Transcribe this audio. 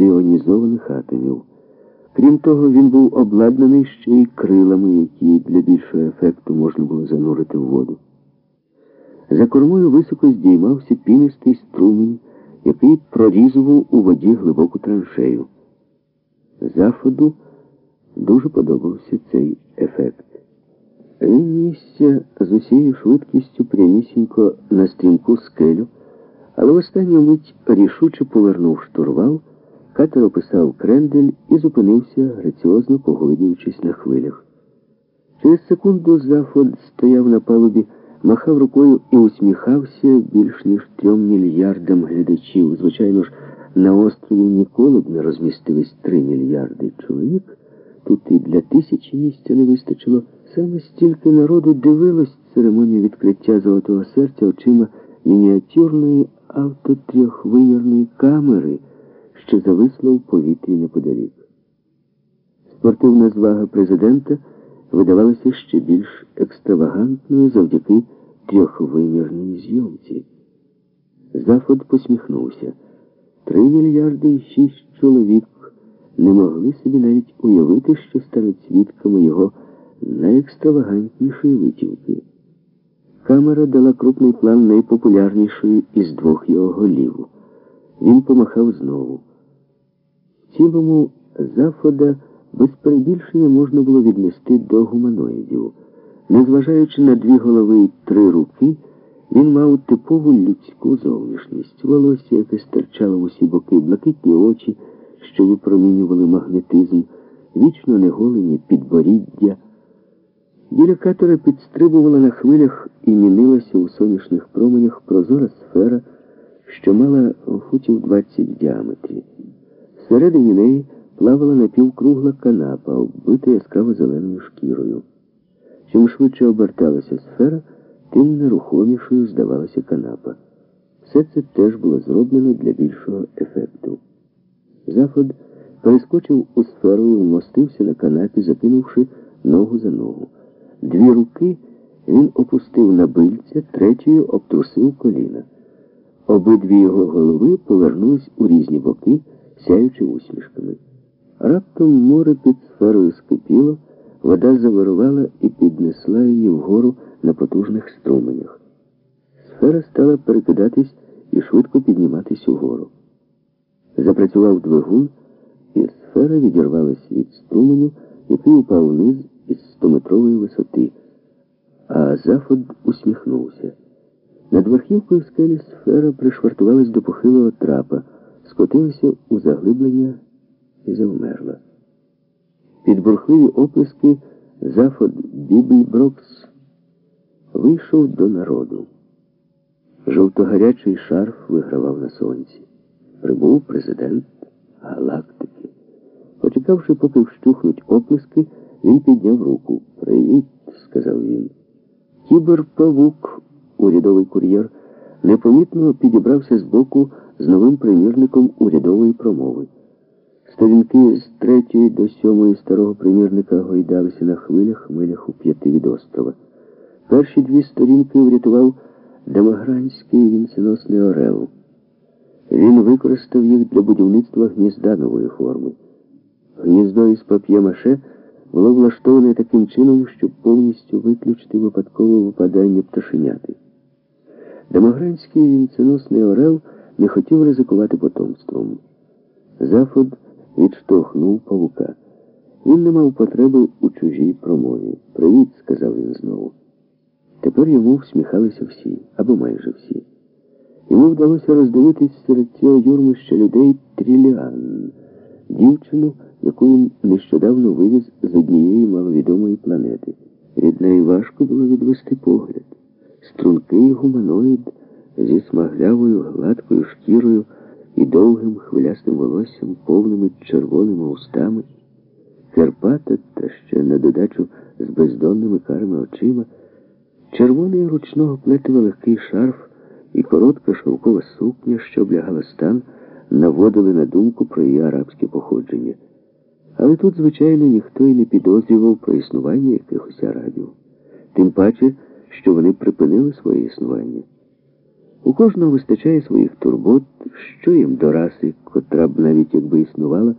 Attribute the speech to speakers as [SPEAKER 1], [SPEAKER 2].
[SPEAKER 1] з іонізованих атомів. Крім того, він був обладнаний ще й крилами, які для більшого ефекту можна було занурити в воду. За кормою високо здіймався пінистий струмінь, який прорізував у воді глибоку траншею. Заходу дуже подобався цей ефект. Він нісся з усією швидкістю прямісінько на стрімку скелю, але в останню мить рішуче повернув штурвал, катер описав крендель і зупинився, граціозно погойдуючись на хвилях. Через секунду Зафод стояв на палубі, махав рукою і усміхався більш ніж трьом мільярдам глядачів. Звичайно ж, на острові ніколи б не розмістились три мільярди чоловік. Тут і для тисячі місця не вистачило. Саме стільки народу дивилось церемонію відкриття золотого серця очима мініатюрної автотрьохвимірної камери, що зависла в повітрі неподалік. Спортивна звага президента видавалася ще більш екстравагантною завдяки трьохвимірній зйомці. Зафод посміхнувся. Три мільярди і шість чоловік не могли собі навіть уявити, що стануть свідками його найекстравагантнішої витівки. Камера дала крупний план найпопулярнішої із двох його голів. Він помахав знову. Цілому захода без перебільшення можна було віднести до гуманоїдів. Незважаючи на дві голови і три руки, він мав типову людську зовнішність, волосся, яке стирчало в усі боки, блакитні очі, що випромінювали магнетизм, вічно неголені підборіддя. Біля катера підстрибувала на хвилях і мінилася у сонячних променях прозора сфера, що мала футів 20 в діаметрі. Всередині неї плавала напівкругла канапа, оббита яскраво зеленою шкірою. Чим швидше оберталася сфера, тим нерухомішою здавалася канапа. Все це теж було зроблено для більшого ефекту. Заход перескочив у сферу і вмостився на канапі, закинувши ногу за ногу. Дві руки він опустив на бильця, третьою обтрусив коліна. Обидві його голови повернулись у різні боки, сяючи усмішками. Раптом море під сферою скипіло, вода завирувала і піднесла її вгору на потужних струменях. Сфера стала перекидатись і швидко підніматись угору. Запрацював двигун, і сфера відірвалась від струменю, який упав вниз із стометрової висоти. А Зафод усміхнувся. Над верхівкою скелі сфера пришвартувалась до похилого трапа, скотилася у заглиблення і завмерла. Під бурхливі оплески Зафод Бібій Брокс вийшов до народу. Жовтогарячий шарф вигравав на сонці. Прибув президент галактики. Почекавши, поки вщухнуть оплески, він підняв руку. Привіт, сказав він. Кіберпавук, урядовий кур'єр, непомітно підібрався з боку з новим примірником урядової промови. Сторінки з третьої до сьомої старого примірника гойдалися на хвилях, милях у п'яти від острова. Перші дві сторінки врятував демогранський вінценосний орел. Він використав їх для будівництва гнізда нової форми. Гніздо із пап'є-маше було влаштоване таким чином, щоб повністю виключити випадкове випадання пташеняти. Демогранський вінценосний орел не хотів ризикувати потомством. Зафод відштовхнув павука. Він не мав потреби у чужій промові. Привіт, сказав він знову. Тепер йому всміхалися всі, або майже всі. Йому вдалося роздивитись серед цього юрмища людей Тріліан, дівчину, яку він нещодавно вивіз з однієї маловідомої планети. Від неї важко було відвести погляд. Стрункий гуманоїд зі смаглявою гладкою шкірою і довгим хвилястим волоссям, повними червоними устами, Карпата та ще на додачу з бездонними карими очима, червоний ручного плетива легкий шарф і коротка шовкова сукня, що облягала стан, наводили на думку про її арабське походження. Але тут, звичайно, ніхто і не підозрював про існування якихось арабів. Тим паче, що вони припинили своє існування. У кожного вистачає своїх турбот, що їм до раси, котра б навіть якби існувала,